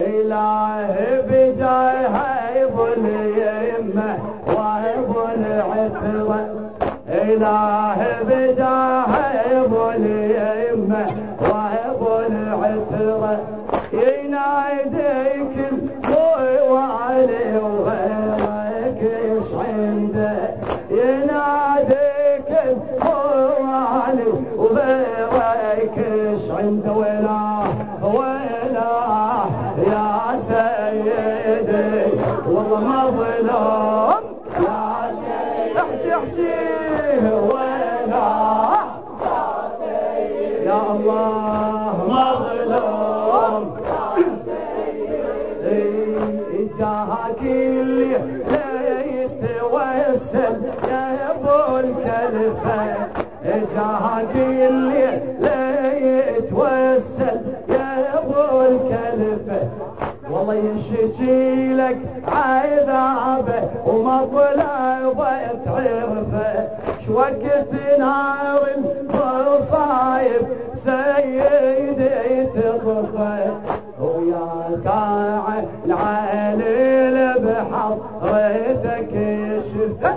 إله بجاه أبو اليمة وأبو العترة إله بجاه أبو اليمة وأبو العترة يناديك الكوي وعلي وغيرك إيش عنده؟ يناديك الكوي وعلي وغيرك إيش عنده؟ يا سيدي احكي احكي ولا يا الله مظلوم جاهك اللي يتوسل يا أبو الكلفة جاهك يشجي لك عذابه ومطلبه تعرفه. شوقت نار المصايب سيدي تطفى ويا ساعة العليل بحضرتك شفته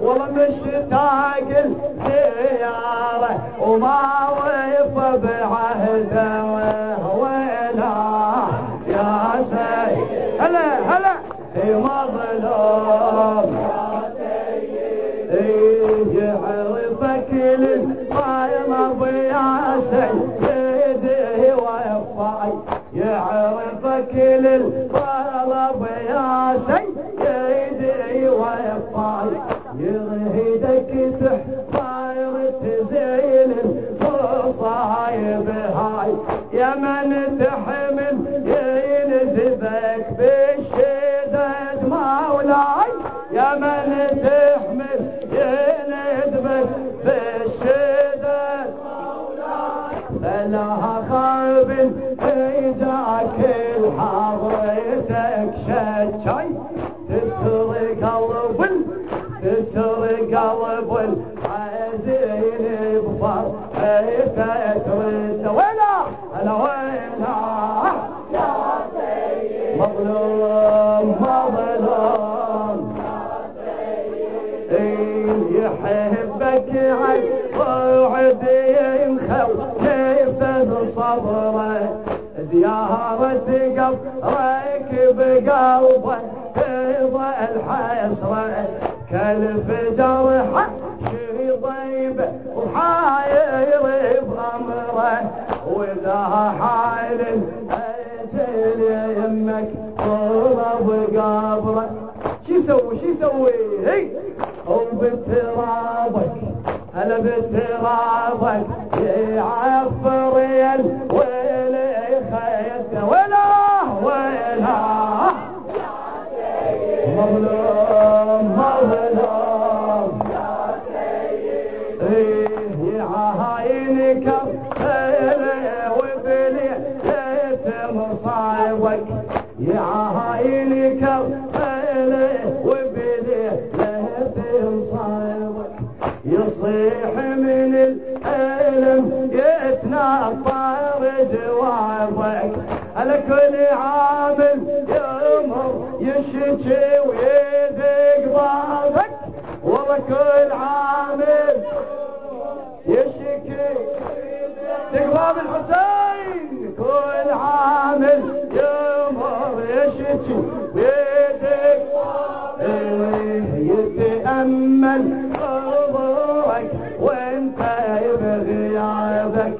والله مشتاق الزيارة وما وفى بعهده. مظلوم يعرفك للطايمة يا سيدي وفاي يعرفك للطلب يا سيدي وفاي يرهدك تحضر تزين المصايب هاي يا من تحمل من تحمل يندبك بالشدد بلاها خرب ايداك الحضرتك شجاي تسر قلب تسر قلب الحزين بفر ترد ولا؟ هلا ولا عن وعد ينخو كيف صبره زيارة قبرك بقلبه تضع الحسرة؟ كالفجر حشي ضيب وحاير بأمره. وذا حال أجل يمك طلب قبره يسوي شو يسوي؟ هي. وبترابك هلا بترابك يعفر يا الويل خيته ولا ولا مظلوم مظلوم. إيه يا عاينك وبلي مصايبك. يصيح من الألم يتنطر جوابك على كل عامل يمر يشكي ويذق بابك والله كل عامل يشكي تقوام الحسين كل عامل يمر يشكي وانت بغيابك